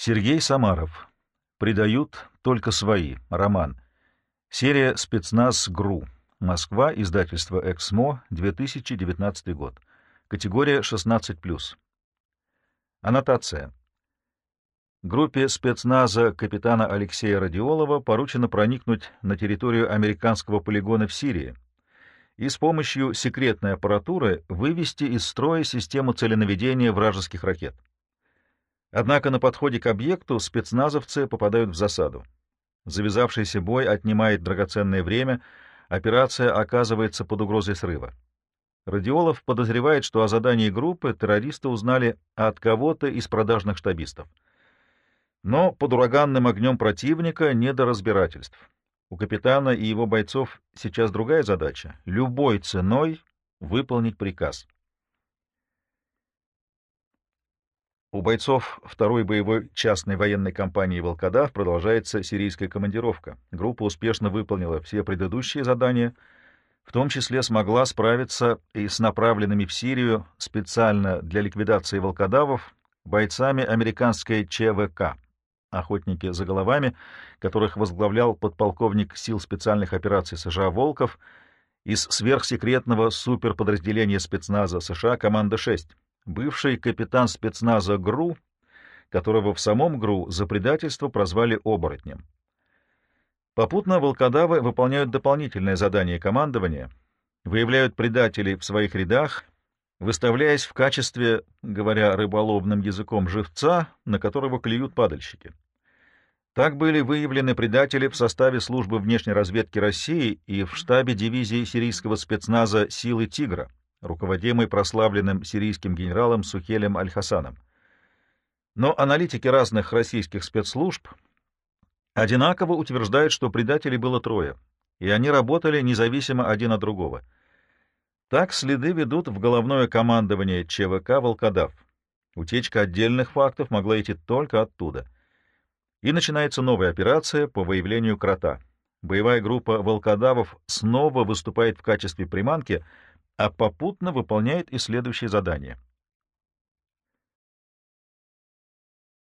Сергей Самаров. Предают только свои. Роман. Серия «Спецназ ГРУ». Москва. Издательство «Эксмо». 2019 год. Категория 16+. Аннотация. Группе спецназа капитана Алексея Радиолова поручено проникнуть на территорию американского полигона в Сирии и с помощью секретной аппаратуры вывести из строя систему целенаведения вражеских ракет. Однако на подходе к объекту спецназовцы попадают в засаду. Завязавшийся бой отнимает драгоценное время, операция оказывается под угрозой срыва. Радиолов подозревает, что о задании группы террористы узнали от кого-то из продажных штабистов. Но под ураганным огнем противника не до разбирательств. У капитана и его бойцов сейчас другая задача — любой ценой выполнить приказ. У бойцов второй боевой частной военной компании «Волкодав» продолжается сирийская командировка. Группа успешно выполнила все предыдущие задания, в том числе смогла справиться и с направленными в Сирию специально для ликвидации волкодавов бойцами американской ЧВК охотники за головами, которых возглавлял подполковник сил специальных операций США «Волков» из сверхсекретного суперподразделения спецназа США «Команда-6», бывший капитан спецназа ГРУ, которого в самом ГРУ за предательство прозвали «оборотнем». Попутно волкодавы выполняют дополнительное задание командования, выявляют предателей в своих рядах выставляясь в качестве, говоря рыболовным языком, живца, на которого клюют падальщики. Так были выявлены предатели в составе службы внешней разведки России и в штабе дивизии сирийского спецназа «Силы Тигра», руководимой прославленным сирийским генералом Сухелем Аль-Хасаном. Но аналитики разных российских спецслужб одинаково утверждают, что предателей было трое, и они работали независимо один от другого — так следы ведут в головное командование ЧВК «Волкодав». Утечка отдельных фактов могла идти только оттуда. И начинается новая операция по выявлению крота. Боевая группа волкодавов снова выступает в качестве приманки, а попутно выполняет и следующее задание —